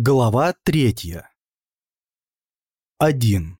Глава третья. Один.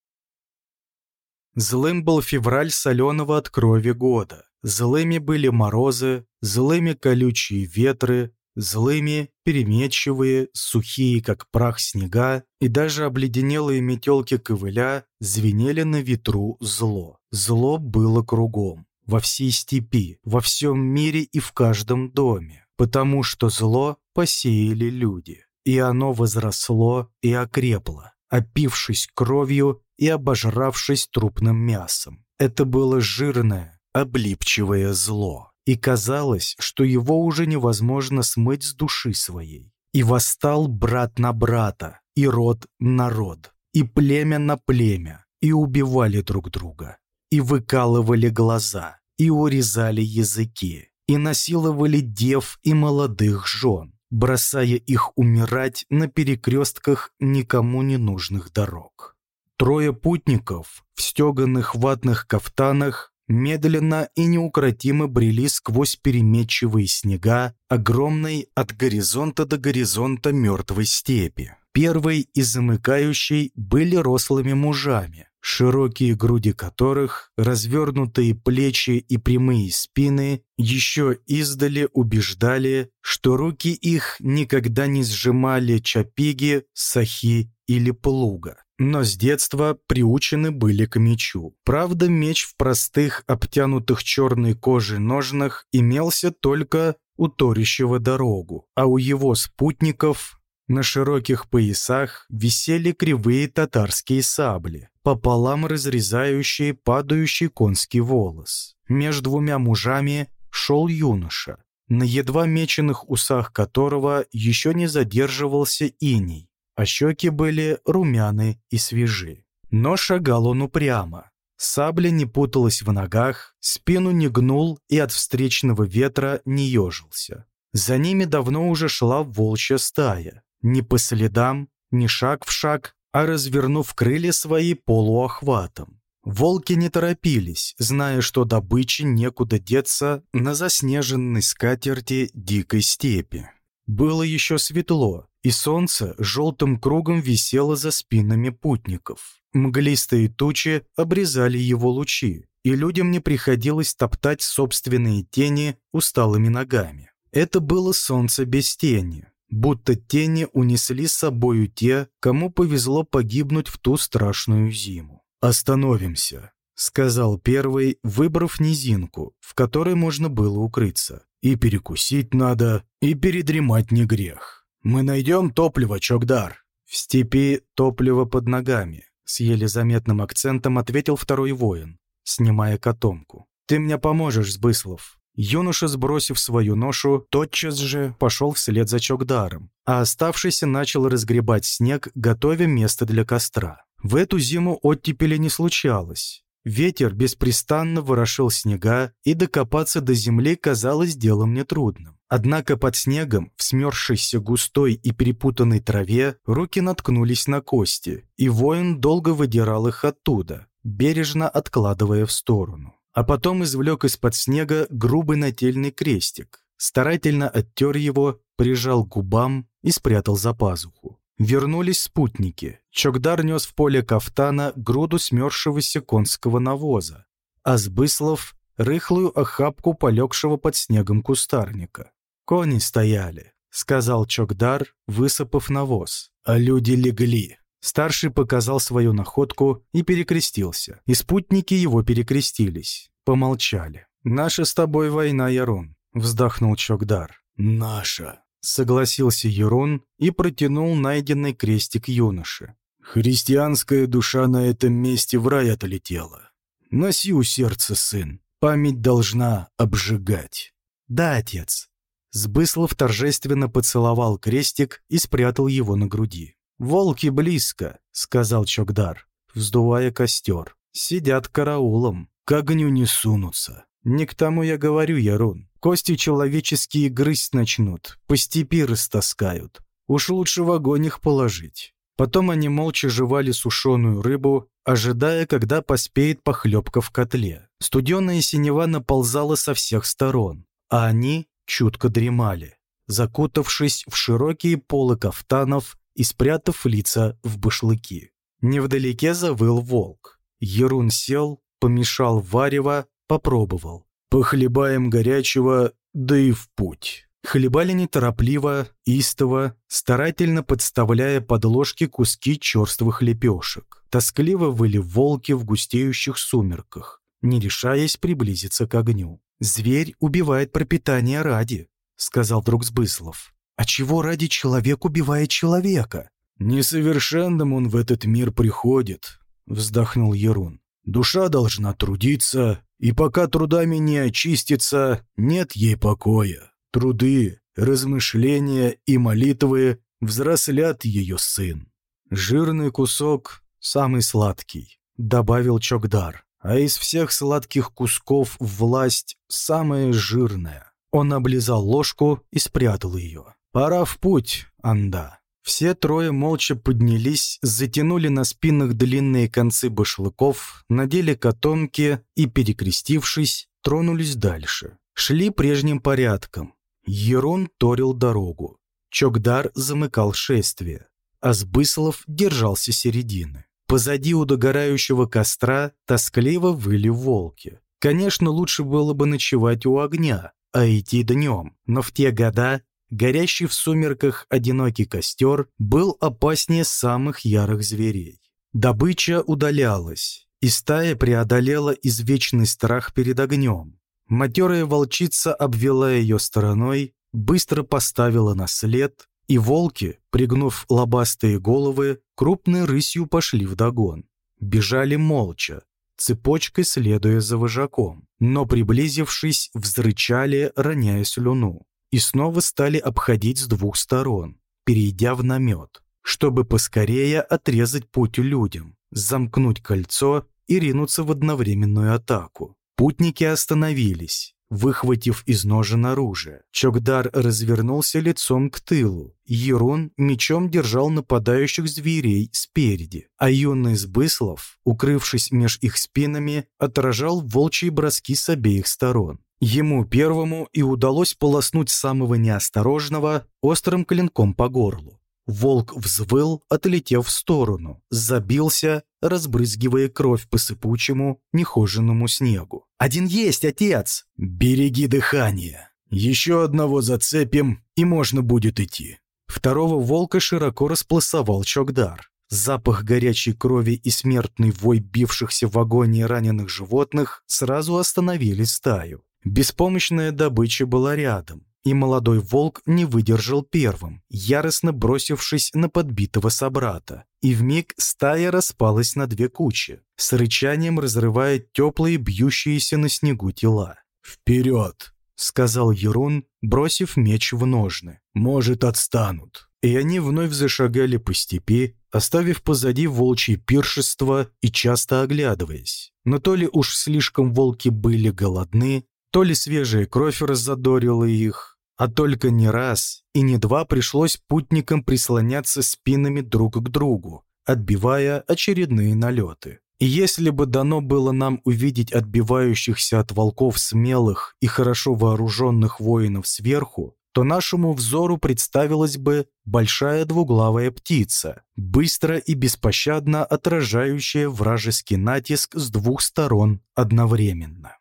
Злым был февраль соленого от крови года. Злыми были морозы, злыми колючие ветры, злыми переметчивые, сухие, как прах снега, и даже обледенелые метелки ковыля звенели на ветру зло. Зло было кругом, во всей степи, во всем мире и в каждом доме, потому что зло посеяли люди и оно возросло и окрепло, опившись кровью и обожравшись трупным мясом. Это было жирное, облипчивое зло, и казалось, что его уже невозможно смыть с души своей. И восстал брат на брата, и род на род, и племя на племя, и убивали друг друга, и выкалывали глаза, и урезали языки, и насиловали дев и молодых жен, бросая их умирать на перекрестках никому не нужных дорог. Трое путников в стеганых ватных кафтанах медленно и неукротимо брели сквозь переметчивые снега огромной от горизонта до горизонта мертвой степи. Первый и замыкающий были рослыми мужами, широкие груди которых, развернутые плечи и прямые спины еще издали убеждали, что руки их никогда не сжимали чапиги, сахи или плуга. Но с детства приучены были к мечу. Правда, меч в простых, обтянутых черной кожей ножнах имелся только у торящего дорогу, а у его спутников на широких поясах висели кривые татарские сабли, пополам разрезающие падающий конский волос. Между двумя мужами шел юноша, на едва меченых усах которого еще не задерживался иней, а щеки были румяны и свежи. Но шагал он упрямо. Сабля не путалась в ногах, спину не гнул и от встречного ветра не ежился. За ними давно уже шла волчья стая. Ни по следам, ни шаг в шаг, а развернув крылья свои полуохватом. Волки не торопились, зная, что добыче некуда деться на заснеженной скатерти дикой степи. Было еще светло, и солнце желтым кругом висело за спинами путников. Мглистые тучи обрезали его лучи, и людям не приходилось топтать собственные тени усталыми ногами. Это было солнце без тени, будто тени унесли с собою те, кому повезло погибнуть в ту страшную зиму. «Остановимся», — сказал первый, выбрав низинку, в которой можно было укрыться. «И перекусить надо, и передремать не грех. Мы найдем топливо, Чокдар». «В степи топливо под ногами», — с еле заметным акцентом ответил второй воин, снимая котомку. «Ты мне поможешь, Сбыслов. Юноша, сбросив свою ношу, тотчас же пошел вслед за Чокдаром, а оставшийся начал разгребать снег, готовя место для костра. В эту зиму оттепели не случалось. Ветер беспрестанно ворошил снега, и докопаться до земли казалось делом нетрудным. Однако под снегом, в смерзшейся густой и перепутанной траве, руки наткнулись на кости, и воин долго выдирал их оттуда, бережно откладывая в сторону а потом извлек из-под снега грубый нательный крестик, старательно оттер его, прижал к губам и спрятал за пазуху. Вернулись спутники. Чокдар нес в поле кафтана груду смерзшегося конского навоза, а Сбыслов — рыхлую охапку полегшего под снегом кустарника. «Кони стояли», — сказал Чокдар, высыпав навоз, — «а люди легли». Старший показал свою находку и перекрестился. И спутники его перекрестились. Помолчали. «Наша с тобой война, Ярун», — вздохнул Чокдар. «Наша», — согласился Ярун и протянул найденный крестик юноше. «Христианская душа на этом месте в рай отлетела. Носи у сердца, сын. Память должна обжигать». «Да, отец». Сбыслов торжественно поцеловал крестик и спрятал его на груди. «Волки близко», — сказал Чокдар, вздувая костер. «Сидят караулом, к огню не сунутся». «Не к тому я говорю, Ярун. Кости человеческие грызть начнут, по степи растаскают. Уж лучше в огонь их положить». Потом они молча жевали сушеную рыбу, ожидая, когда поспеет похлебка в котле. Студеная синева наползала со всех сторон, а они чутко дремали, закутавшись в широкие полы кафтанов и спрятав лица в башлыки. Невдалеке завыл волк. Ерун сел, помешал варево, попробовал. «Похлебаем горячего, да и в путь». Хлебали неторопливо, истово, старательно подставляя под ложки куски черствых лепешек. Тоскливо выли волки в густеющих сумерках, не решаясь приблизиться к огню. «Зверь убивает пропитание ради», — сказал друг Сбыслов. «А чего ради человек убивает человека?» «Несовершенным он в этот мир приходит», — вздохнул Ерун. «Душа должна трудиться, и пока трудами не очистится, нет ей покоя. Труды, размышления и молитвы взрослят ее сын. Жирный кусок самый сладкий, добавил Чокдар. А из всех сладких кусков власть самая жирная. Он облизал ложку и спрятал ее. «Пора в путь, Анда». Все трое молча поднялись, затянули на спинах длинные концы башлыков, надели котомки и, перекрестившись, тронулись дальше. Шли прежним порядком. Ерон торил дорогу. Чокдар замыкал шествие, а Сбыслов держался середины. Позади у догорающего костра тоскливо выли волки. Конечно, лучше было бы ночевать у огня, а идти днем, но в те года горящий в сумерках одинокий костер был опаснее самых ярых зверей. Добыча удалялась, и стая преодолела извечный страх перед огнем. Матерая волчица обвела ее стороной, быстро поставила на след, и волки, пригнув лобастые головы, крупной рысью пошли вдогон. Бежали молча, цепочкой следуя за вожаком, но, приблизившись, взрычали, роняя слюну, и снова стали обходить с двух сторон, перейдя в намет, чтобы поскорее отрезать путь людям, замкнуть кольцо и ринуться в одновременную атаку. Путники остановились, выхватив из ножен оружие. Чокдар развернулся лицом к тылу. Ерун мечом держал нападающих зверей спереди, а юный Сбыслов, укрывшись меж их спинами, отражал волчьи броски с обеих сторон. Ему первому и удалось полоснуть самого неосторожного острым клинком по горлу. Волк взвыл, отлетев в сторону, забился, разбрызгивая кровь по сыпучему, нехоженному снегу. «Один есть, отец!» «Береги дыхание! Еще одного зацепим, и можно будет идти!» Второго волка широко располосовал Чокдар. Запах горячей крови и смертный вой бившихся в агонии раненых животных сразу остановили стаю. Беспомощная добыча была рядом и молодой волк не выдержал первым, яростно бросившись на подбитого собрата. И вмиг стая распалась на две кучи, с рычанием разрывая теплые бьющиеся на снегу тела. «Вперед!» — сказал Ерун, бросив меч в ножны. «Может, отстанут». И они вновь зашагали по степи, оставив позади волчье пиршество и часто оглядываясь. Но то ли уж слишком волки были голодны, то ли свежая кровь раззадорила их, а только не раз и не два пришлось путникам прислоняться спинами друг к другу, отбивая очередные налеты. И если бы дано было нам увидеть отбивающихся от волков смелых и хорошо вооруженных воинов сверху, то нашему взору представилась бы большая двуглавая птица, быстро и беспощадно отражающая вражеский натиск с двух сторон одновременно.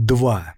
2.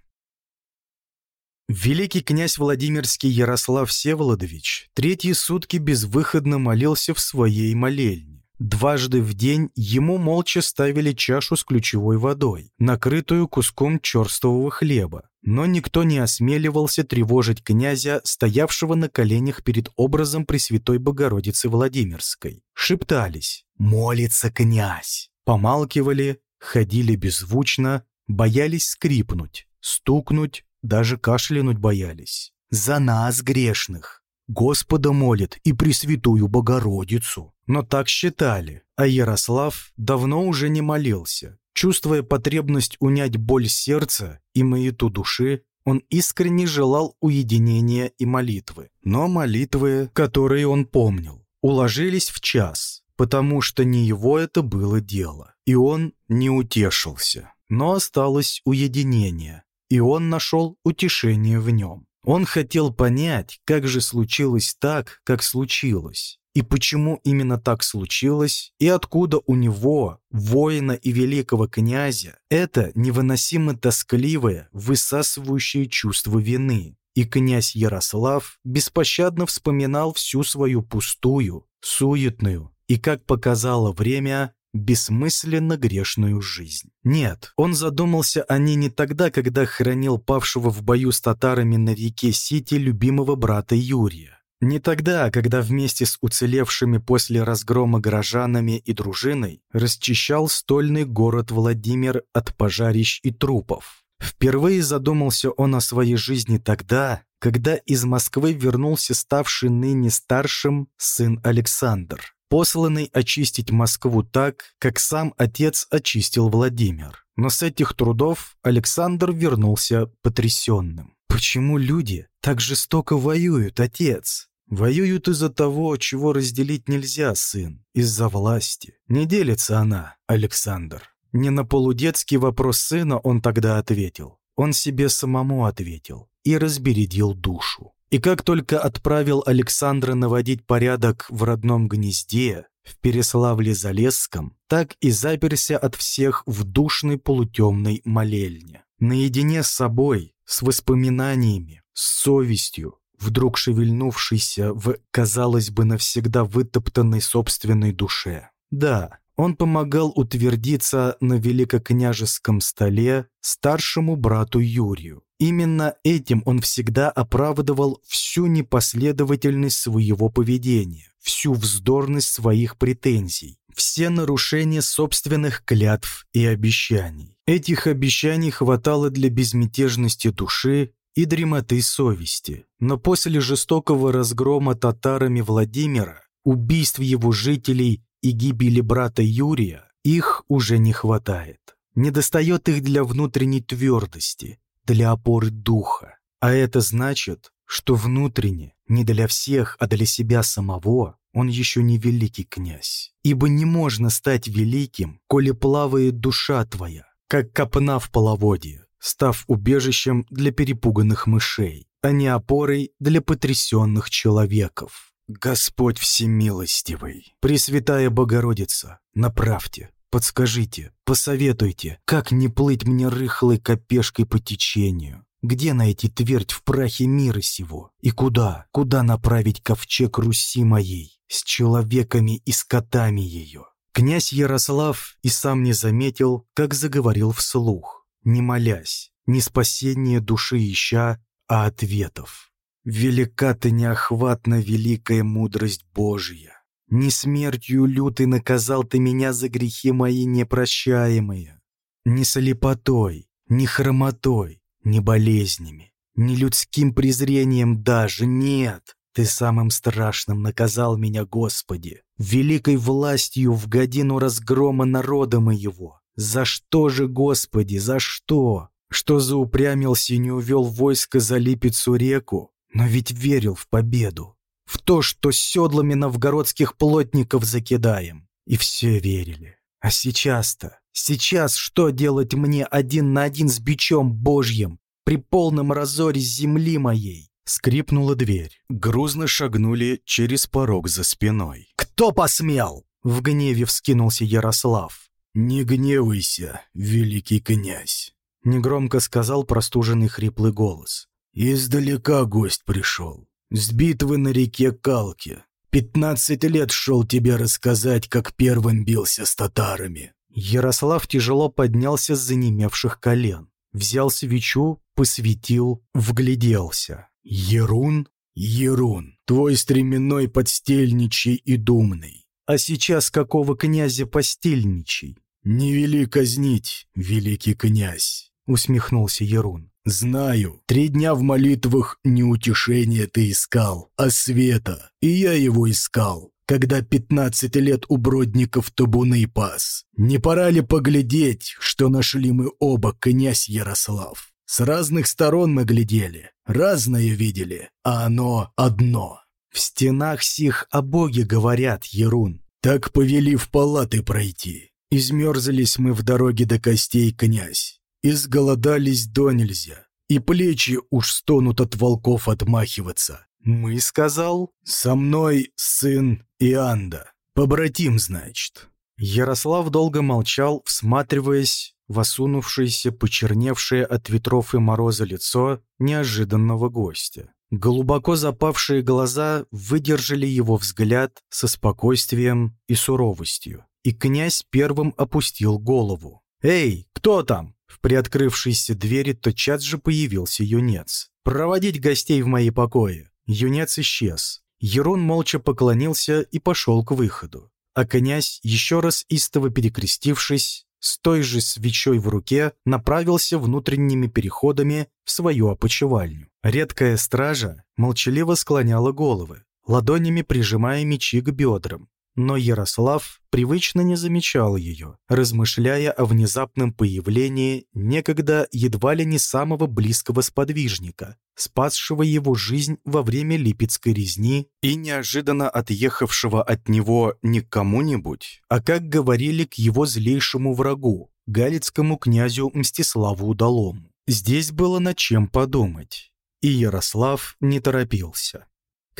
Великий князь Владимирский Ярослав Всеволодович третьи сутки безвыходно молился в своей молельне. Дважды в день ему молча ставили чашу с ключевой водой, накрытую куском черствого хлеба. Но никто не осмеливался тревожить князя, стоявшего на коленях перед образом Пресвятой Богородицы Владимирской. Шептались «Молится князь!» Помалкивали, ходили беззвучно, боялись скрипнуть, стукнуть, даже кашлянуть боялись. «За нас, грешных! Господа молит и Пресвятую Богородицу!» Но так считали, а Ярослав давно уже не молился. Чувствуя потребность унять боль сердца и маяту души, он искренне желал уединения и молитвы. Но молитвы, которые он помнил, уложились в час, потому что не его это было дело, и он не утешился но осталось уединение, и он нашел утешение в нем. Он хотел понять, как же случилось так, как случилось. И почему именно так случилось, и откуда у него, воина и великого князя, это невыносимо тоскливое, высасывающее чувство вины. И князь Ярослав беспощадно вспоминал всю свою пустую, суетную и, как показало время, бессмысленно грешную жизнь. Нет, он задумался о ней не тогда, когда хранил павшего в бою с татарами на реке Сити любимого брата Юрия. Не тогда, когда вместе с уцелевшими после разгрома горожанами и дружиной расчищал стольный город Владимир от пожарищ и трупов. Впервые задумался он о своей жизни тогда, когда из Москвы вернулся ставший ныне старшим сын Александр посланный очистить Москву так, как сам отец очистил Владимир. Но с этих трудов Александр вернулся потрясенным. «Почему люди так жестоко воюют, отец?» «Воюют из-за того, чего разделить нельзя, сын, из-за власти. Не делится она, Александр». Не на полудетский вопрос сына он тогда ответил. Он себе самому ответил и разбередил душу. И как только отправил Александра наводить порядок в родном гнезде, в Переславле-Залесском, так и заперся от всех в душной полутемной молельне. Наедине с собой, с воспоминаниями, с совестью, вдруг шевельнувшейся в, казалось бы, навсегда вытоптанной собственной душе. Да, он помогал утвердиться на великокняжеском столе старшему брату Юрию. Именно этим он всегда оправдывал всю непоследовательность своего поведения, всю вздорность своих претензий, все нарушения собственных клятв и обещаний. Этих обещаний хватало для безмятежности души и дремоты совести. Но после жестокого разгрома татарами Владимира, убийств его жителей и гибели брата Юрия, их уже не хватает. Недостает их для внутренней твердости, для опоры духа. А это значит, что внутренне, не для всех, а для себя самого, он еще не великий князь. Ибо не можно стать великим, коли плавает душа твоя, как копна в половодье, став убежищем для перепуганных мышей, а не опорой для потрясенных человеков. Господь Всемилостивый, Пресвятая Богородица, направьте, Подскажите, посоветуйте, как не плыть мне рыхлой копешкой по течению? Где найти твердь в прахе мира сего? И куда, куда направить ковчег Руси моей с человеками и скотами ее? Князь Ярослав и сам не заметил, как заговорил вслух, не молясь, не спасение души ища, а ответов. «Велика ты неохватна великая мудрость Божия! Не смертью лютой наказал ты меня за грехи мои непрощаемые. Не слепотой, не хромотой, не болезнями, не людским презрением даже, нет. Ты самым страшным наказал меня, Господи, великой властью в годину разгрома народа моего. За что же, Господи, за что? Что заупрямился и не увел войско за Липецу реку, но ведь верил в победу в то, что седлами новгородских плотников закидаем. И все верили. А сейчас-то, сейчас что делать мне один на один с бичом божьим при полном разоре земли моей? Скрипнула дверь. Грузно шагнули через порог за спиной. «Кто посмел?» В гневе вскинулся Ярослав. «Не гневайся, великий князь», — негромко сказал простуженный хриплый голос. «Издалека гость пришел. С битвы на реке Калки. Пятнадцать лет шел тебе рассказать, как первым бился с татарами». Ярослав тяжело поднялся с занемевших колен. Взял свечу, посветил, вгляделся. «Ерун? Ерун, твой стременной подстельничий и думный. А сейчас какого князя постельничий?» «Не вели казнить, великий князь», — усмехнулся Ерун. «Знаю, три дня в молитвах не утешения ты искал, а света, и я его искал, когда пятнадцать лет у бродников табуны пас. Не пора ли поглядеть, что нашли мы оба, князь Ярослав? С разных сторон мы глядели, разное видели, а оно одно. В стенах сих о Боге говорят, Ерун. Так повели в палаты пройти. Измерзлись мы в дороге до костей, князь. Изголодались до нельзя. и плечи уж стонут от волков отмахиваться. Мы, сказал, со мной сын Ианда, побратим, значит. Ярослав долго молчал, всматриваясь в осунувшееся, почерневшее от ветров и мороза лицо неожиданного гостя. Глубоко запавшие глаза выдержали его взгляд со спокойствием и суровостью. И князь первым опустил голову. «Эй, кто там?» В приоткрывшейся двери тотчас же появился юнец. «Проводить гостей в мои покои». Юнец исчез. Ерун молча поклонился и пошел к выходу. А князь, еще раз истово перекрестившись, с той же свечой в руке направился внутренними переходами в свою опочивальню. Редкая стража молчаливо склоняла головы, ладонями прижимая мечи к бедрам, но Ярослав привычно не замечал ее, размышляя о внезапном появлении некогда едва ли не самого близкого сподвижника, спасшего его жизнь во время Липецкой резни и неожиданно отъехавшего от него не к кому-нибудь, а, как говорили, к его злейшему врагу, галицкому князю Мстиславу Удалому. Здесь было над чем подумать, и Ярослав не торопился.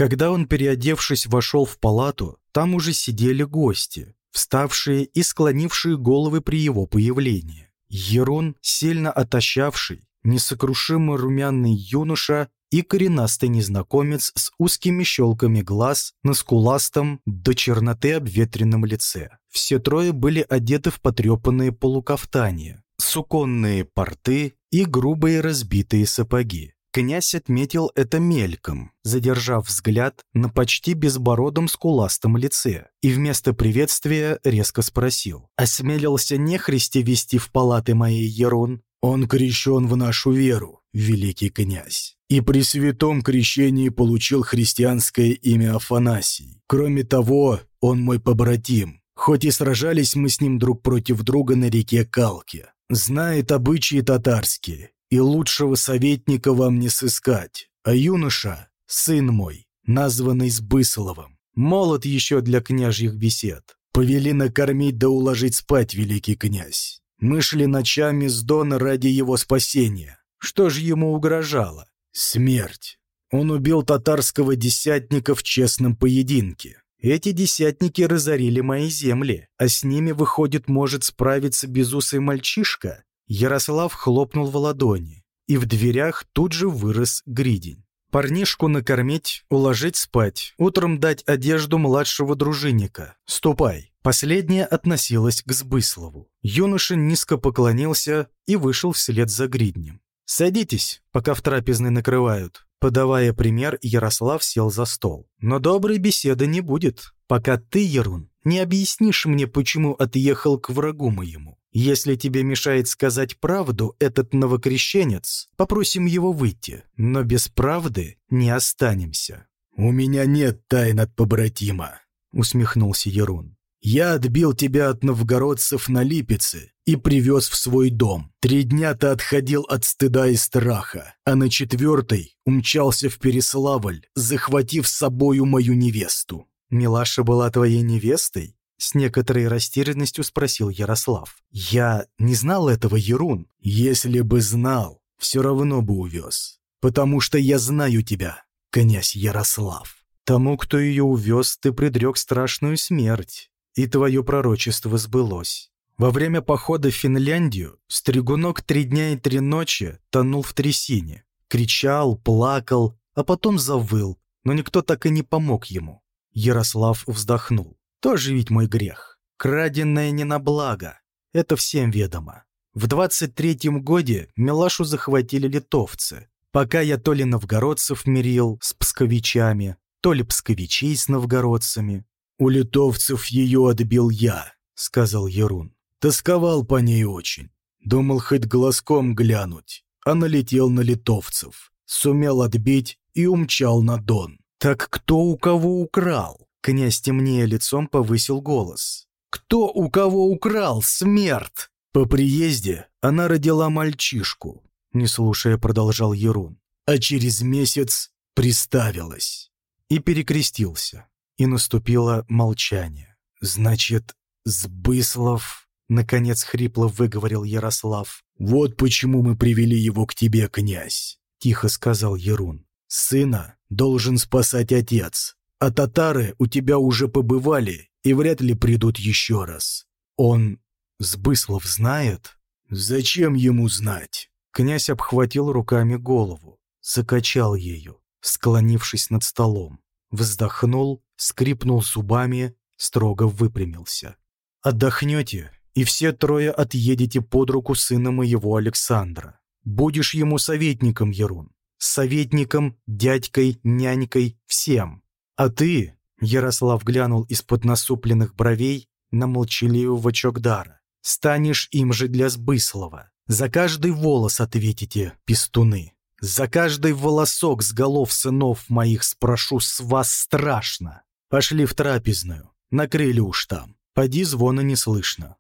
Когда он, переодевшись, вошел в палату, там уже сидели гости, вставшие и склонившие головы при его появлении. Ерон, сильно отощавший, несокрушимо румяный юноша и коренастый незнакомец с узкими щелками глаз на скуластом до черноты обветренном лице. Все трое были одеты в потрепанные полукафтания, суконные порты и грубые разбитые сапоги. Князь отметил это мельком, задержав взгляд на почти безбородом скуластом лице, и вместо приветствия резко спросил. «Осмелился нехристи вести в палаты моей Ерун?» «Он крещен в нашу веру, великий князь, и при святом крещении получил христианское имя Афанасий. Кроме того, он мой побратим, хоть и сражались мы с ним друг против друга на реке Калке. Знает обычаи татарские и лучшего советника вам не сыскать. А юноша, сын мой, названный Сбысоловым, молод еще для княжьих бесед. Повели накормить да уложить спать, великий князь. Мы шли ночами с Дона ради его спасения. Что же ему угрожало? Смерть. Он убил татарского десятника в честном поединке. Эти десятники разорили мои земли, а с ними, выходит, может справиться безусый мальчишка, Ярослав хлопнул в ладони, и в дверях тут же вырос гридень. Парнишку накормить, уложить спать, утром дать одежду младшего дружинника. Ступай. Последняя относилась к Сбыслову. Юноша низко поклонился и вышел вслед за гриднем. «Садитесь, пока в трапезной накрывают». Подавая пример, Ярослав сел за стол. «Но доброй беседы не будет, пока ты, Ерун, не объяснишь мне, почему отъехал к врагу моему. Если тебе мешает сказать правду этот новокрещенец, попросим его выйти, но без правды не останемся». «У меня нет тайн от побратима», — усмехнулся Ерун. «Я отбил тебя от новгородцев на Липеце и привез в свой дом. Три дня ты отходил от стыда и страха, а на четвертой умчался в Переславль, захватив с собою мою невесту». «Милаша была твоей невестой?» С некоторой растерянностью спросил Ярослав. «Я не знал этого, Ерун. Если бы знал, все равно бы увез. Потому что я знаю тебя, князь Ярослав. Тому, кто ее увез, ты предрек страшную смерть, и твое пророчество сбылось. Во время похода в Финляндию Стригунок три дня и три ночи тонул в трясине. Кричал, плакал, а потом завыл, но никто так и не помог ему. Ярослав вздохнул. Тоже ведь мой грех. Краденное не на благо. Это всем ведомо. В 23-м годе Милашу захватили литовцы. Пока я то ли новгородцев мирил с псковичами, то ли псковичей с новгородцами. «У литовцев ее отбил я», — сказал Ерун. «Тосковал по ней очень. Думал хоть глазком глянуть, а налетел на литовцев. Сумел отбить и умчал на Дон. Так кто у кого украл? Князь темнее лицом повысил голос. «Кто у кого украл, смерть?» По приезде она родила мальчишку, не слушая, продолжал Ерун. А через месяц приставилась. И перекрестился. И наступило молчание. «Значит, Сбыслов наконец хрипло выговорил Ярослав. «Вот почему мы привели его к тебе, князь», — тихо сказал Ерун. «Сына должен спасать отец, а татары у тебя уже побывали и вряд ли придут еще раз. Он Сбыслов знает? Зачем ему знать? Князь обхватил руками голову, закачал ею, склонившись над столом, вздохнул, скрипнул зубами, строго выпрямился. «Отдохнете, и все трое отъедете под руку сына моего Александра. Будешь ему советником, Ерун. Советником, дядькой, нянькой, всем. А ты, Ярослав глянул из-под насупленных бровей на молчаливого Чокдара. «Станешь им же для Сбыслова. За каждый волос ответите, пестуны. За каждый волосок с голов сынов моих спрошу с вас страшно. Пошли в трапезную. Накрыли уж там. Поди звона не слышно».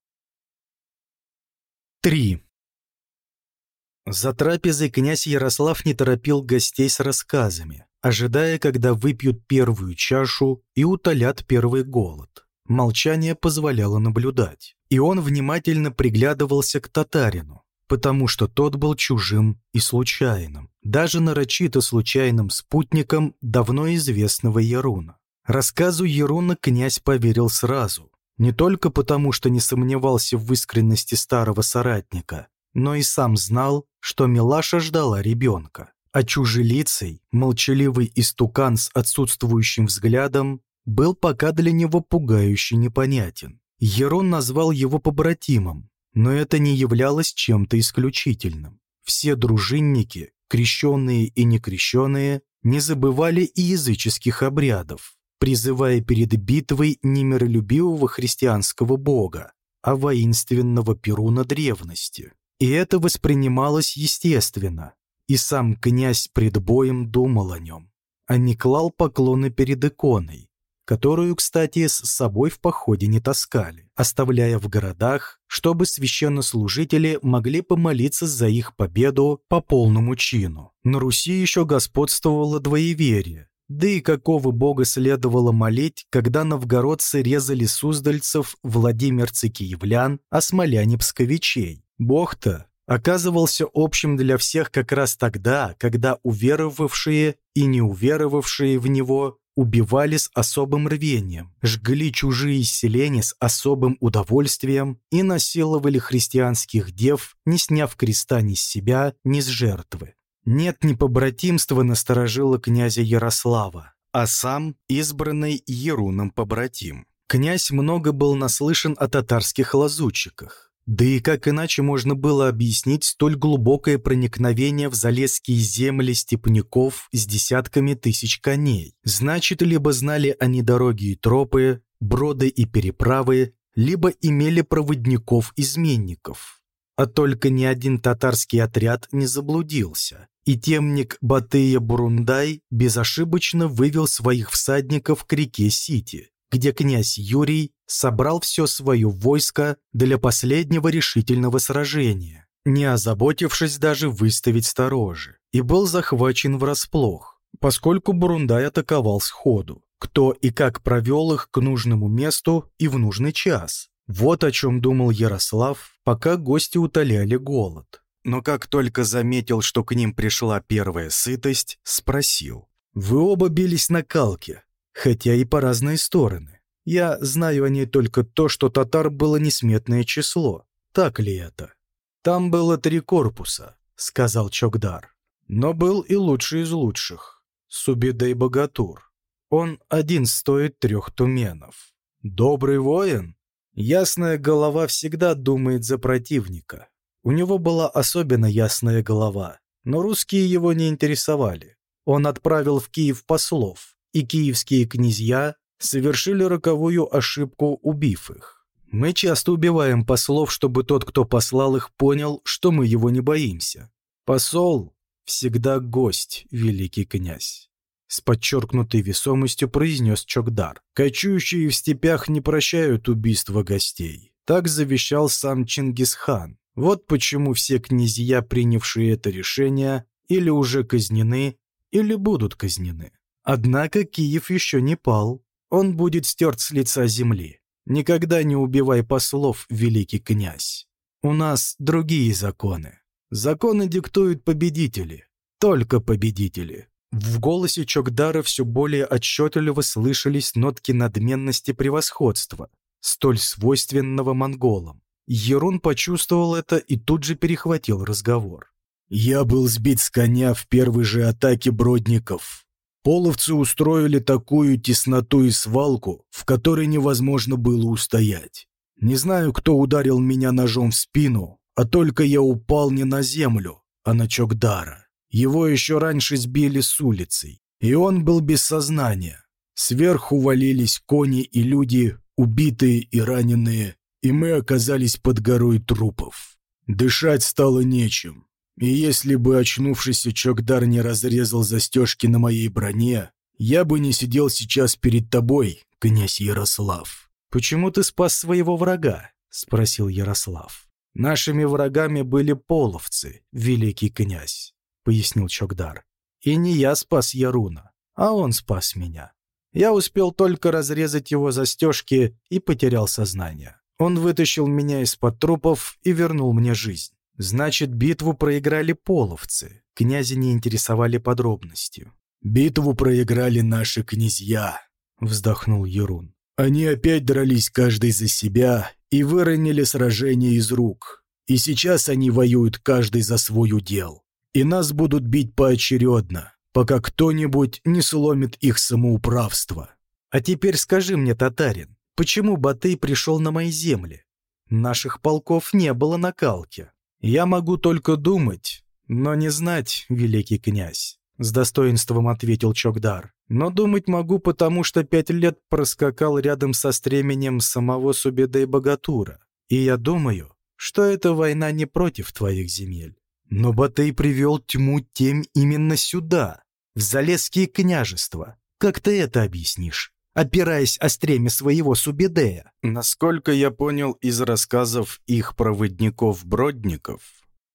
3. За трапезой князь Ярослав не торопил гостей с рассказами, ожидая, когда выпьют первую чашу и утолят первый голод. Молчание позволяло наблюдать, и он внимательно приглядывался к татарину, потому что тот был чужим и случайным, даже нарочито случайным спутником давно известного Яруна. Рассказу Яруна князь поверил сразу, не только потому, что не сомневался в искренности старого соратника, но и сам знал, что Милаша ждала ребенка. А чужелицей, молчаливый истукан с отсутствующим взглядом, был пока для него пугающе непонятен. Ерон назвал его побратимом, но это не являлось чем-то исключительным. Все дружинники, крещенные и некрещенные, не забывали и языческих обрядов, призывая перед битвой не миролюбивого христианского бога, а воинственного Перуна древности. И это воспринималось естественно, и сам князь пред боем думал о нем, а не клал поклоны перед иконой, которую, кстати, с собой в походе не таскали, оставляя в городах, чтобы священнослужители могли помолиться за их победу по полному чину. На Руси еще господствовало двоеверие, да и какого бога следовало молить, когда новгородцы резали суздальцев, владимирцы киевлян, а смоляне псковичей? Бог-то оказывался общим для всех как раз тогда, когда уверовавшие и не уверовавшие в него убивали с особым рвением, жгли чужие селения с особым удовольствием и насиловали христианских дев, не сняв креста ни с себя, ни с жертвы. Нет ни побратимства насторожило князя Ярослава, а сам избранный Еруном побратим. Князь много был наслышан о татарских лазутчиках. Да и как иначе можно было объяснить столь глубокое проникновение в залесские земли степняков с десятками тысяч коней? Значит, либо знали они дороги и тропы, броды и переправы, либо имели проводников-изменников. А только ни один татарский отряд не заблудился, и темник Батыя Бурундай безошибочно вывел своих всадников к реке Сити, где князь Юрий собрал все свое войско для последнего решительного сражения, не озаботившись даже выставить сторожи, и был захвачен врасплох, поскольку Бурундай атаковал сходу. Кто и как провел их к нужному месту и в нужный час. Вот о чем думал Ярослав, пока гости утоляли голод. Но как только заметил, что к ним пришла первая сытость, спросил. «Вы оба бились на калке, хотя и по разные стороны. Я знаю о ней только то, что татар было несметное число. Так ли это? Там было три корпуса, сказал Чокдар. Но был и лучший из лучших. Субидей Богатур. Он один стоит трех туменов. Добрый воин? Ясная голова всегда думает за противника. У него была особенно ясная голова, но русские его не интересовали. Он отправил в Киев послов, и киевские князья совершили роковую ошибку, убив их. Мы часто убиваем послов, чтобы тот, кто послал их, понял, что мы его не боимся. Посол всегда гость, великий князь. С подчеркнутой весомостью произнес Чокдар. Кочующие в степях не прощают убийства гостей. Так завещал сам Чингисхан. Вот почему все князья, принявшие это решение, или уже казнены, или будут казнены. Однако Киев еще не пал он будет стерт с лица земли. Никогда не убивай послов, великий князь. У нас другие законы. Законы диктуют победители. Только победители. В голосе Чокдара все более отчетливо слышались нотки надменности превосходства, столь свойственного монголам. Ерун почувствовал это и тут же перехватил разговор. «Я был сбит с коня в первой же атаке бродников. Половцы устроили такую тесноту и свалку, в которой невозможно было устоять. Не знаю, кто ударил меня ножом в спину, а только я упал не на землю, а на Чокдара. Его еще раньше сбили с улицей, и он был без сознания. Сверху валились кони и люди, убитые и раненые, и мы оказались под горой трупов. Дышать стало нечем. И если бы очнувшийся Чокдар не разрезал застежки на моей броне, я бы не сидел сейчас перед тобой, князь Ярослав. «Почему ты спас своего врага?» — спросил Ярослав. «Нашими врагами были половцы, великий князь. — пояснил Чокдар. «И не я спас Яруна, а он спас меня. Я успел только разрезать его застежки и потерял сознание. Он вытащил меня из-под трупов и вернул мне жизнь. Значит, битву проиграли половцы. Князя не интересовали подробности. «Битву проиграли наши князья», — вздохнул Ерун. «Они опять дрались каждый за себя и выронили сражение из рук. И сейчас они воюют каждый за свой удел и нас будут бить поочередно, пока кто-нибудь не сломит их самоуправство. А теперь скажи мне, татарин, почему Батый пришел на мои земли? Наших полков не было на Калке. Я могу только думать, но не знать, великий князь. С достоинством ответил Чокдар. Но думать могу, потому что пять лет проскакал рядом со стременем самого Субеда и Богатура. И я думаю, что эта война не против твоих земель. Но Батый привел тьму тем именно сюда, в Залесские княжества. Как ты это объяснишь? Опираясь о стреме своего Субедея. Насколько я понял из рассказов их проводников-бродников,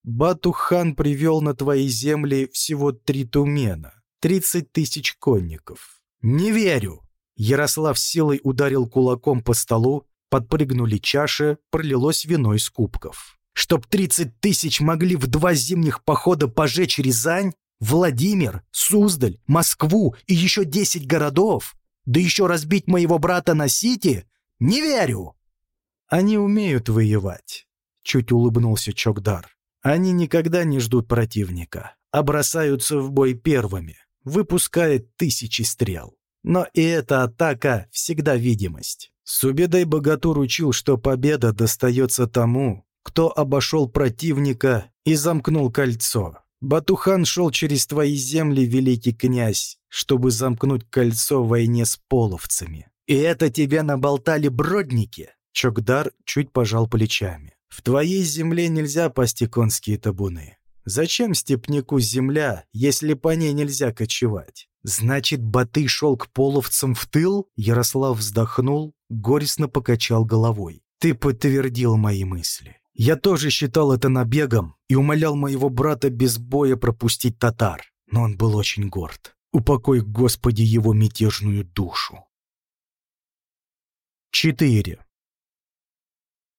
Батухан привел на твои земли всего три тумена, тридцать тысяч конников. Не верю! Ярослав силой ударил кулаком по столу, подпрыгнули чаши, пролилось вино из кубков чтоб 30 тысяч могли в два зимних похода пожечь Рязань, Владимир, Суздаль, Москву и еще 10 городов, да еще разбить моего брата на Сити? Не верю!» «Они умеют воевать», — чуть улыбнулся Чокдар. «Они никогда не ждут противника, а бросаются в бой первыми, выпуская тысячи стрел. Но и эта атака всегда видимость. Субедай Богатур учил, что победа достается тому, кто обошел противника и замкнул кольцо. Батухан шел через твои земли, великий князь, чтобы замкнуть кольцо в войне с половцами. И это тебе наболтали бродники?» Чокдар чуть пожал плечами. «В твоей земле нельзя пасти конские табуны. Зачем степняку земля, если по ней нельзя кочевать? Значит, Баты шел к половцам в тыл?» Ярослав вздохнул, горестно покачал головой. «Ты подтвердил мои мысли. Я тоже считал это набегом и умолял моего брата без боя пропустить татар, но он был очень горд. Упокой, Господи, его мятежную душу. 4.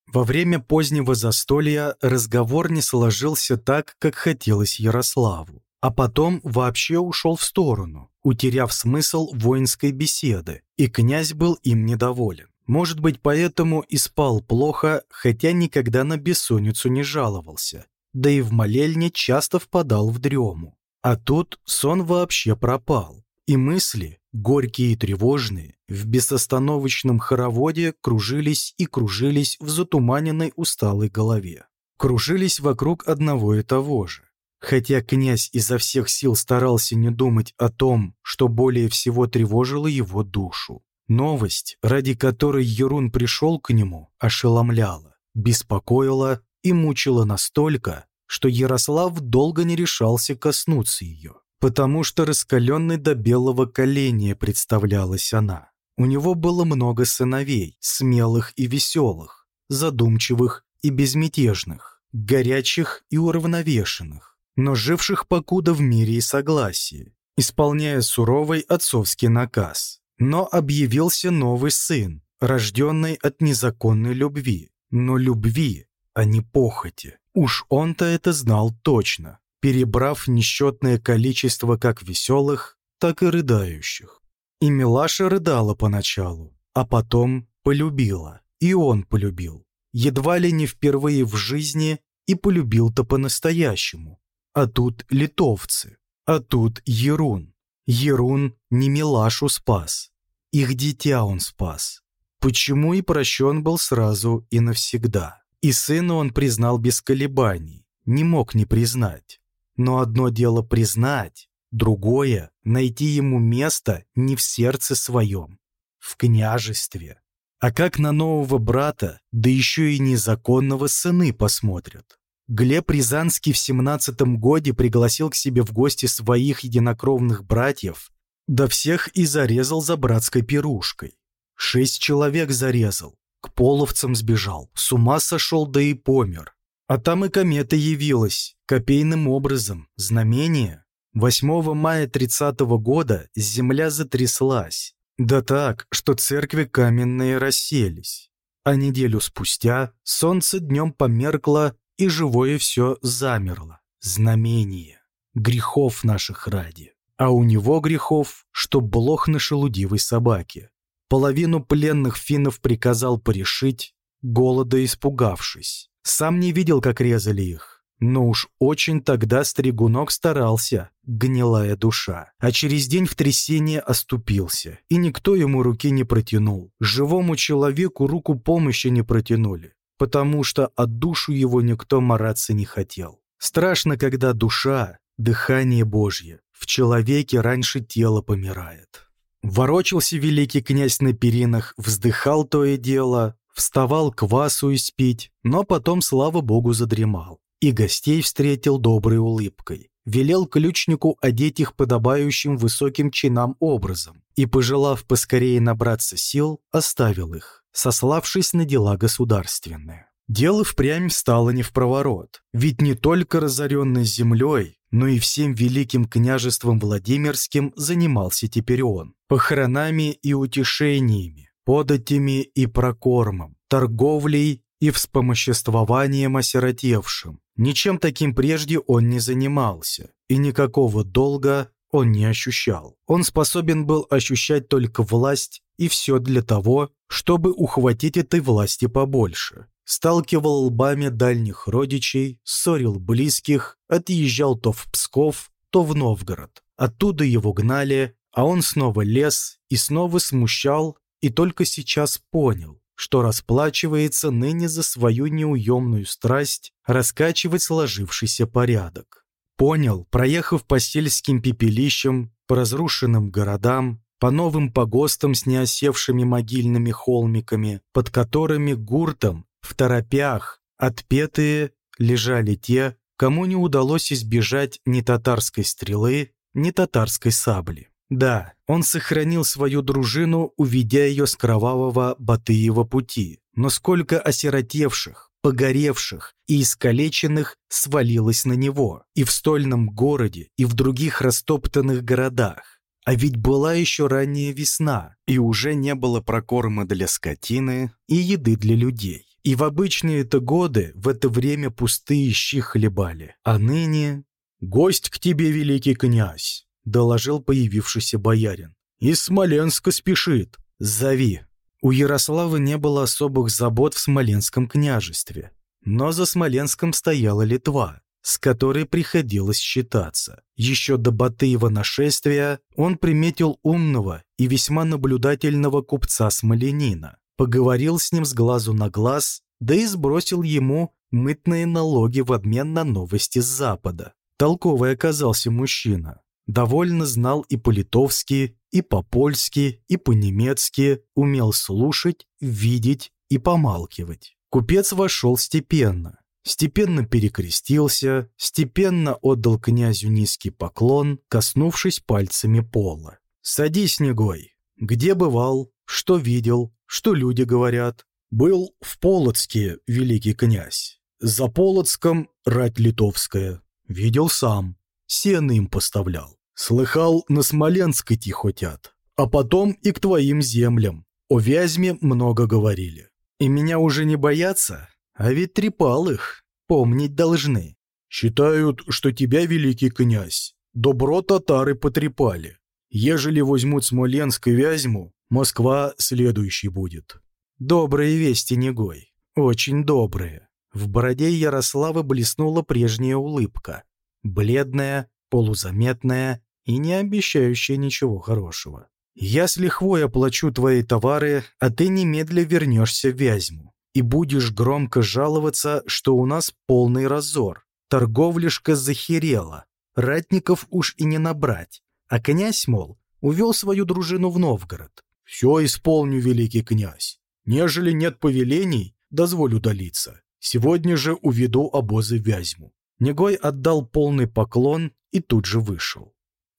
Во время позднего застолья разговор не сложился так, как хотелось Ярославу, а потом вообще ушел в сторону, утеряв смысл воинской беседы, и князь был им недоволен. Может быть, поэтому и спал плохо, хотя никогда на бессонницу не жаловался. Да и в молельне часто впадал в дрему. А тут сон вообще пропал. И мысли, горькие и тревожные, в безостановочном хороводе кружились и кружились в затуманенной усталой голове. Кружились вокруг одного и того же. Хотя князь изо всех сил старался не думать о том, что более всего тревожило его душу. Новость, ради которой Ерун пришел к нему, ошеломляла, беспокоила и мучила настолько, что Ярослав долго не решался коснуться ее, потому что раскаленной до белого коленя представлялась она. У него было много сыновей, смелых и веселых, задумчивых и безмятежных, горячих и уравновешенных, но живших покуда в мире и согласии, исполняя суровый отцовский наказ но объявился новый сын, рожденной от незаконной любви, но любви, а не похоти. Уж он-то это знал точно, перебрав несчетное количество как веселых, так и рыдающих. И Милаша рыдала поначалу, а потом полюбила, и он полюбил. Едва ли не впервые в жизни и полюбил-то по-настоящему. А тут литовцы, а тут Ерун. Ерун не Милашу спас, их дитя он спас. Почему и прощен был сразу и навсегда. И сына он признал без колебаний, не мог не признать. Но одно дело признать, другое — найти ему место не в сердце своем, в княжестве. А как на нового брата, да еще и незаконного сыны посмотрят? Глеб Рязанский в семнадцатом годе пригласил к себе в гости своих единокровных братьев, да всех и зарезал за братской пирушкой. Шесть человек зарезал, к половцам сбежал, с ума сошел да и помер. А там и комета явилась, копейным образом, знамение. 8 мая 30 -го года земля затряслась, да так, что церкви каменные расселись. А неделю спустя солнце днем померкло, и живое все замерло. Знамение. Грехов наших ради. А у него грехов, что блох на шелудивой собаке. Половину пленных финнов приказал порешить, голода испугавшись. Сам не видел, как резали их. Но уж очень тогда стригунок старался, гнилая душа. А через день в трясение оступился, и никто ему руки не протянул. Живому человеку руку помощи не протянули, потому что от душу его никто мараться не хотел. Страшно, когда душа, дыхание Божье, в человеке раньше тело помирает. Ворочался великий князь на перинах, вздыхал то и дело, вставал квасу испить, но потом, слава богу, задремал. И гостей встретил доброй улыбкой. Велел ключнику одеть их подобающим высоким чинам образом и, пожелав поскорее набраться сил, оставил их, сославшись на дела государственные. Дело впрямь стало не в проворот, ведь не только разоренной землей, но и всем великим княжеством Владимирским занимался теперь он, похоронами и утешениями, податями и прокормом, торговлей и вспомоществованием осиротевшим. Ничем таким прежде он не занимался, и никакого долга он не ощущал. Он способен был ощущать только власть, и все для того, чтобы ухватить этой власти побольше сталкивал лбами дальних родичей, ссорил близких, отъезжал то в Псков, то в Новгород. Оттуда его гнали, а он снова лез и снова смущал, и только сейчас понял, что расплачивается ныне за свою неуемную страсть раскачивать сложившийся порядок. Понял, проехав по сельским пепелищам, по разрушенным городам, по новым погостам с неосевшими могильными холмиками, под которыми гуртом в торопях отпетые лежали те, кому не удалось избежать ни татарской стрелы, ни татарской сабли. Да, он сохранил свою дружину, уведя ее с кровавого Батыева пути, но сколько осиротевших, погоревших и искалеченных свалилось на него и в стольном городе, и в других растоптанных городах. А ведь была еще ранняя весна, и уже не было прокорма для скотины и еды для людей. И в обычные-то годы в это время пустые щи хлебали. А ныне... «Гость к тебе, великий князь!» — доложил появившийся боярин. «Из Смоленска спешит. Зови». У Ярослава не было особых забот в Смоленском княжестве. Но за Смоленском стояла Литва, с которой приходилось считаться. Еще до Батыева нашествия он приметил умного и весьма наблюдательного купца-смоленина, поговорил с ним с глазу на глаз, да и сбросил ему мытные налоги в обмен на новости с Запада. Толковый оказался мужчина. Довольно знал и по-литовски, и по-польски, и по-немецки, умел слушать, видеть и помалкивать. Купец вошел степенно. Степенно перекрестился, степенно отдал князю низкий поклон, коснувшись пальцами пола. «Садись, Негой. Где бывал? Что видел? что люди говорят. Был в Полоцке великий князь. За Полоцком рать литовская. Видел сам. Сено им поставлял. Слыхал, на Смоленск идти хотят. А потом и к твоим землям. О Вязьме много говорили. И меня уже не боятся? А ведь трепал их. Помнить должны. Считают, что тебя, великий князь, добро татары потрепали. Ежели возьмут Смоленск и Вязьму, Москва следующий будет. Добрые вести, Негой. Очень добрые. В бороде Ярослава блеснула прежняя улыбка. Бледная, полузаметная и не обещающая ничего хорошего. «Я с лихвой оплачу твои товары, а ты немедля вернешься в Вязьму и будешь громко жаловаться, что у нас полный разор. Торговляшка захерела, ратников уж и не набрать, а князь, мол, увел свою дружину в Новгород. «Все исполню, великий князь. Нежели нет повелений, дозволь удалиться. Сегодня же уведу обозы Вязьму». Негой отдал полный поклон и тут же вышел.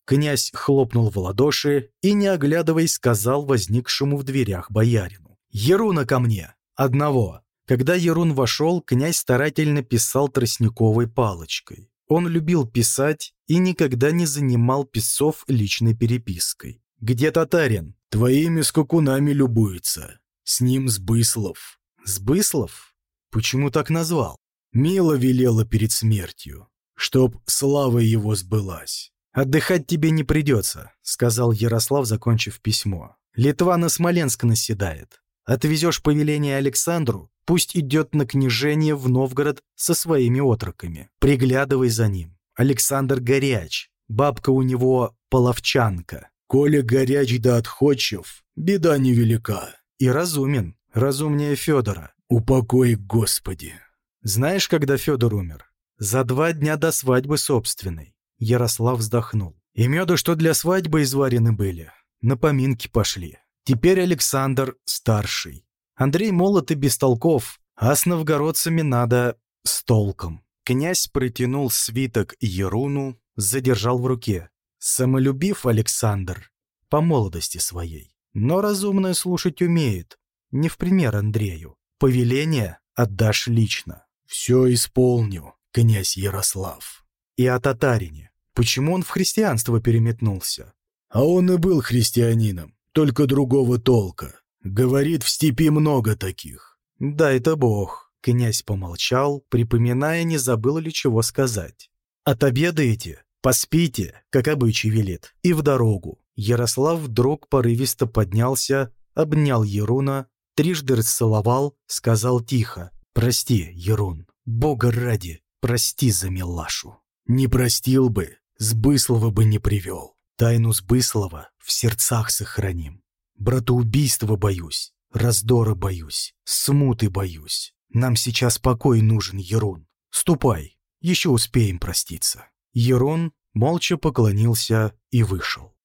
Князь хлопнул в ладоши и, не оглядываясь, сказал возникшему в дверях боярину. «Еруна ко мне! Одного!» Когда Ерун вошел, князь старательно писал тростниковой палочкой. Он любил писать и никогда не занимал писцов личной перепиской. «Где татарин?» «Твоими скакунами любуется. С ним Сбыслов». «Сбыслов? Почему так назвал?» Мила велела перед смертью, чтоб слава его сбылась. «Отдыхать тебе не придется», — сказал Ярослав, закончив письмо. «Литва на Смоленск наседает. Отвезешь повеление Александру, пусть идет на княжение в Новгород со своими отроками. Приглядывай за ним. Александр горяч, бабка у него половчанка. Коля горяч да отходчив, беда невелика. И разумен, разумнее Федора. Упокой, Господи. Знаешь, когда Федор умер? За два дня до свадьбы собственной. Ярослав вздохнул. И меду, что для свадьбы изварены были, на поминки пошли. Теперь Александр старший. Андрей молод и бестолков, а с новгородцами надо с толком. Князь протянул свиток Еруну, задержал в руке. Самолюбив Александр, по молодости своей. Но разумное слушать умеет, не в пример Андрею. Повеление отдашь лично. Все исполню, князь Ярослав. И о татарине. Почему он в христианство переметнулся? А он и был христианином, только другого толка. Говорит, в степи много таких. Да, это бог. Князь помолчал, припоминая, не забыл ли чего сказать. «Отобедаете? Поспите, как обычай велит, и в дорогу». Ярослав вдруг порывисто поднялся, обнял Еруна, трижды расцеловал, сказал тихо. «Прости, Ерун, бога ради, прости за милашу». «Не простил бы, Сбыслова бы не привел. Тайну Сбыслова в сердцах сохраним. Братоубийства боюсь, раздора боюсь, смуты боюсь. Нам сейчас покой нужен, Ерун. Ступай, еще успеем проститься». Ерун молча поклонился и вышел.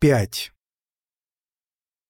5.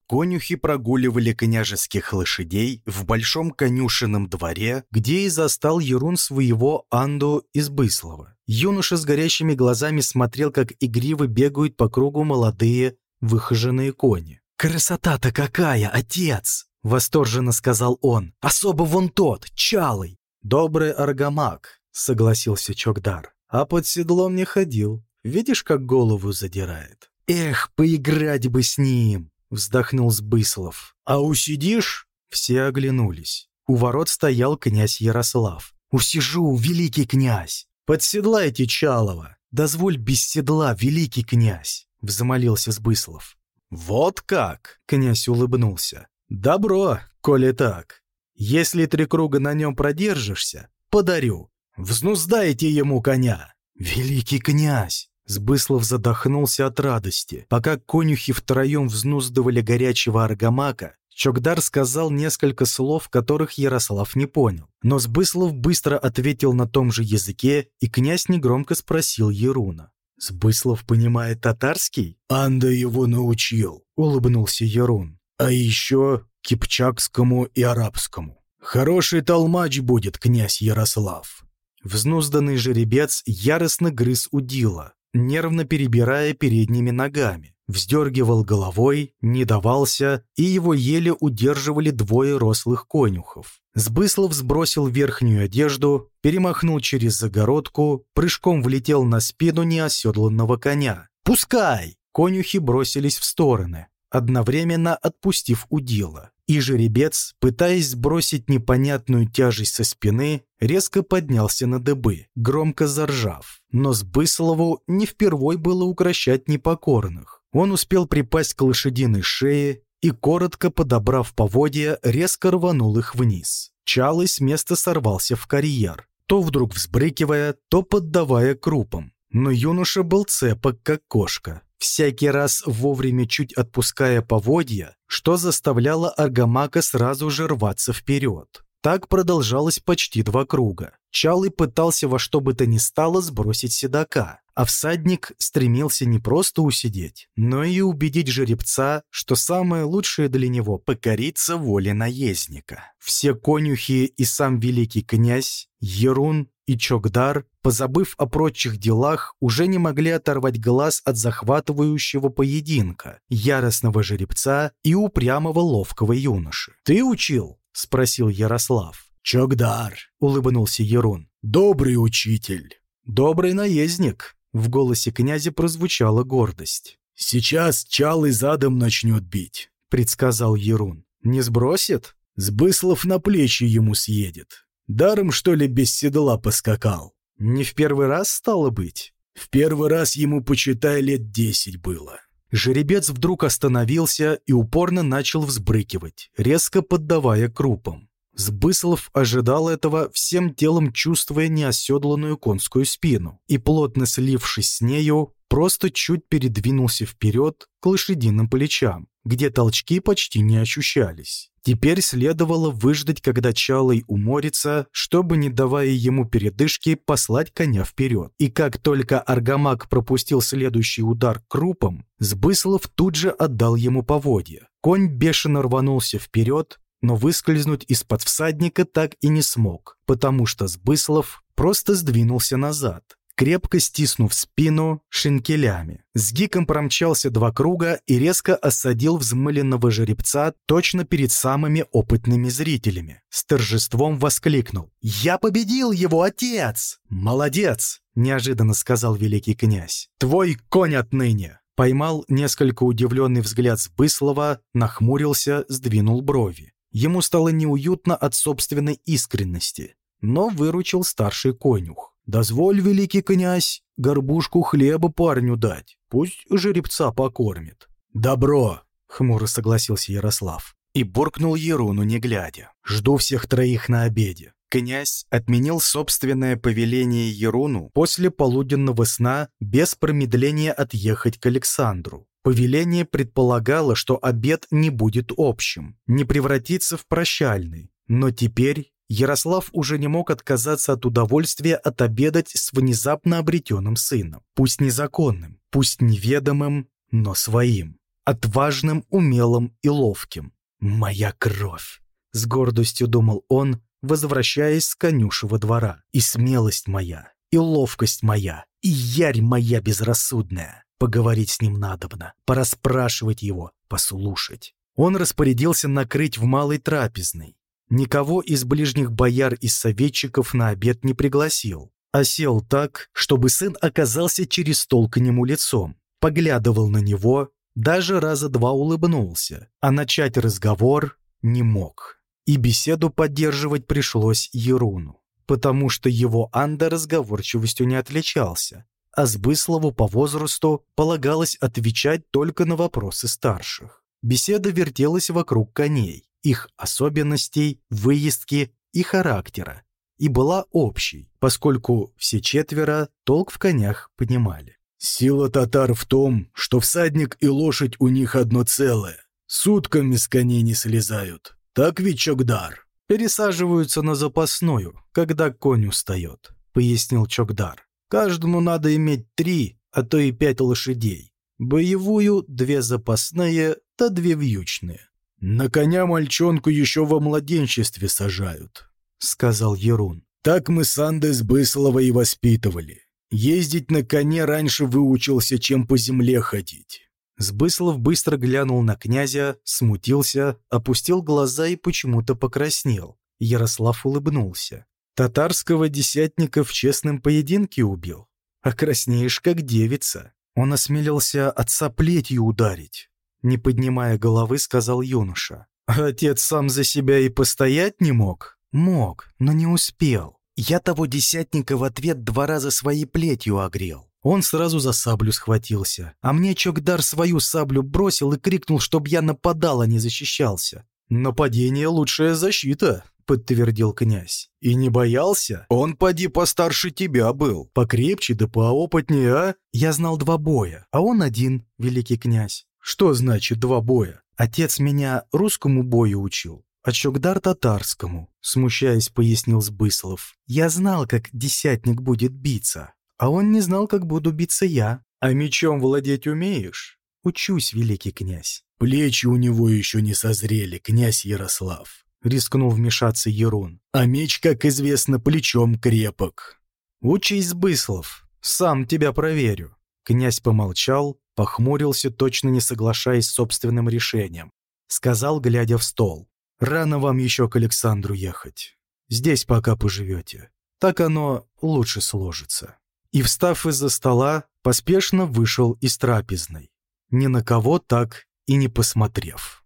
Конюхи прогуливали княжеских лошадей в большом конюшенном дворе, где и застал Ерун своего Анду из Быслова. Юноша с горящими глазами смотрел, как игриво бегают по кругу молодые выхоженные кони. «Красота-то какая, отец!» — восторженно сказал он. «Особо вон тот, чалый!» «Добрый аргамак», — согласился Чокдар. «А под седлом не ходил. Видишь, как голову задирает?» «Эх, поиграть бы с ним!» — вздохнул Сбыслов. «А усидишь?» Все оглянулись. У ворот стоял князь Ярослав. «Усижу, великий князь!» «Подседлайте Чалова!» «Дозволь без седла, великий князь!» — взмолился Сбыслов. «Вот как!» — князь улыбнулся. «Добро, коли так. Если три круга на нем продержишься, подарю. Взнуздайте ему коня!» «Великий князь!» Сбыслов задохнулся от радости. Пока конюхи втроем взнуздывали горячего аргамака, Чокдар сказал несколько слов, которых Ярослав не понял. Но Сбыслов быстро ответил на том же языке, и князь негромко спросил Еруна. «Сбыслов понимает татарский?» «Анда его научил», — улыбнулся Ерун. «А еще кипчакскому и арабскому. Хороший толмач будет князь Ярослав». Взнузданный жеребец яростно грыз удила, нервно перебирая передними ногами. Вздергивал головой, не давался, и его еле удерживали двое рослых конюхов. Сбыслов сбросил верхнюю одежду, перемахнул через загородку, прыжком влетел на спину неоседланного коня. «Пускай!» Конюхи бросились в стороны. одновременно отпустив удила. И жеребец, пытаясь сбросить непонятную тяжесть со спины, резко поднялся на дыбы, громко заржав. Но Сбыслову не впервой было укращать непокорных. Он успел припасть к лошадиной шее и, коротко подобрав поводья, резко рванул их вниз. Чалый с места сорвался в карьер, то вдруг взбрыкивая, то поддавая крупам. Но юноша был цепок, как кошка, всякий раз вовремя чуть отпуская поводья, что заставляло Аргамака сразу же рваться вперед. Так продолжалось почти два круга. Чалый пытался во что бы то ни стало сбросить седока, а всадник стремился не просто усидеть, но и убедить жеребца, что самое лучшее для него – покориться воле наездника. Все конюхи и сам великий князь, Ерун и Чокдар, позабыв о прочих делах, уже не могли оторвать глаз от захватывающего поединка, яростного жеребца и упрямого ловкого юноши. «Ты учил?» — спросил Ярослав. «Чокдар», — улыбнулся Ерун. «Добрый учитель». «Добрый наездник», — в голосе князя прозвучала гордость. «Сейчас Чалый задом начнет бить», — предсказал Ерун. «Не сбросит?» «Сбыслов на плечи ему съедет. Даром, что ли, без седла поскакал?» «Не в первый раз стало быть?» «В первый раз ему, почитай, лет десять было». Жеребец вдруг остановился и упорно начал взбрыкивать, резко поддавая крупам. Сбыслов ожидал этого, всем телом чувствуя неоседланную конскую спину, и, плотно слившись с нею, просто чуть передвинулся вперед к лошадиным плечам, где толчки почти не ощущались. Теперь следовало выждать, когда Чалый уморится, чтобы, не давая ему передышки, послать коня вперед. И как только Аргамак пропустил следующий удар крупом, Сбыслов тут же отдал ему поводья. Конь бешено рванулся вперед, но выскользнуть из-под всадника так и не смог, потому что Сбыслов просто сдвинулся назад, крепко стиснув спину шинкелями. С гиком промчался два круга и резко осадил взмыленного жеребца точно перед самыми опытными зрителями. С торжеством воскликнул «Я победил его, отец!» «Молодец!» – неожиданно сказал великий князь. «Твой конь отныне!» Поймал несколько удивленный взгляд Сбыслова, нахмурился, сдвинул брови. Ему стало неуютно от собственной искренности, но выручил старший конюх. «Дозволь, великий князь, горбушку хлеба парню дать, пусть жеребца покормит». «Добро!» — хмуро согласился Ярослав. И буркнул Еруну, не глядя. «Жду всех троих на обеде». Князь отменил собственное повеление Еруну после полуденного сна без промедления отъехать к Александру. Повеление предполагало, что обед не будет общим, не превратится в прощальный. Но теперь Ярослав уже не мог отказаться от удовольствия отобедать с внезапно обретенным сыном. Пусть незаконным, пусть неведомым, но своим. Отважным, умелым и ловким. «Моя кровь!» — с гордостью думал он, возвращаясь с конюшего двора. «И смелость моя, и ловкость моя, и ярь моя безрассудная!» Поговорить с ним надобно, пораспрашивать его, послушать. Он распорядился накрыть в малой трапезной, никого из ближних бояр и советчиков на обед не пригласил, а сел так, чтобы сын оказался через стол к нему лицом, поглядывал на него, даже раза два улыбнулся, а начать разговор не мог. И беседу поддерживать пришлось Еруну, потому что его Анда разговорчивостью не отличался, а Сбыслову по возрасту полагалось отвечать только на вопросы старших. Беседа вертелась вокруг коней, их особенностей, выездки и характера, и была общей, поскольку все четверо толк в конях понимали. «Сила татар в том, что всадник и лошадь у них одно целое. Сутками с коней не слезают. Так ведь Чокдар?» «Пересаживаются на запасную, когда конь устает», — пояснил Чокдар. «Каждому надо иметь три, а то и пять лошадей. Боевую, две запасные, да две вьючные. «На коня мальчонку еще во младенчестве сажают», — сказал Ерун. «Так мы с Андой Сбыслова и воспитывали. Ездить на коне раньше выучился, чем по земле ходить». Сбыслов быстро глянул на князя, смутился, опустил глаза и почему-то покраснел. Ярослав улыбнулся. «Татарского десятника в честном поединке убил? А краснеешь, как девица». Он осмелился отца плетью ударить. Не поднимая головы, сказал юноша. «Отец сам за себя и постоять не мог?» «Мог, но не успел. Я того десятника в ответ два раза своей плетью огрел. Он сразу за саблю схватился, а мне Чокдар свою саблю бросил и крикнул, чтоб я нападал, а не защищался. «Нападение — лучшая защита», — подтвердил князь. «И не боялся? Он, поди, постарше тебя был. Покрепче да поопытнее, а?» «Я знал два боя, а он один, великий князь». «Что значит два боя?» «Отец меня русскому бою учил, а Чокдар татарскому», — смущаясь, пояснил Сбыслов. «Я знал, как десятник будет биться, а он не знал, как буду биться я. А мечом владеть умеешь?» «Учусь, великий князь». «Плечи у него еще не созрели, князь Ярослав», — рискнул вмешаться Ерун. «А меч, как известно, плечом крепок». «Учись, Быслов, сам тебя проверю». Князь помолчал, похмурился, точно не соглашаясь с собственным решением. Сказал, глядя в стол. «Рано вам еще к Александру ехать. Здесь пока поживете. Так оно лучше сложится». И, встав из-за стола, поспешно вышел из трапезной, ни на кого так и не посмотрев.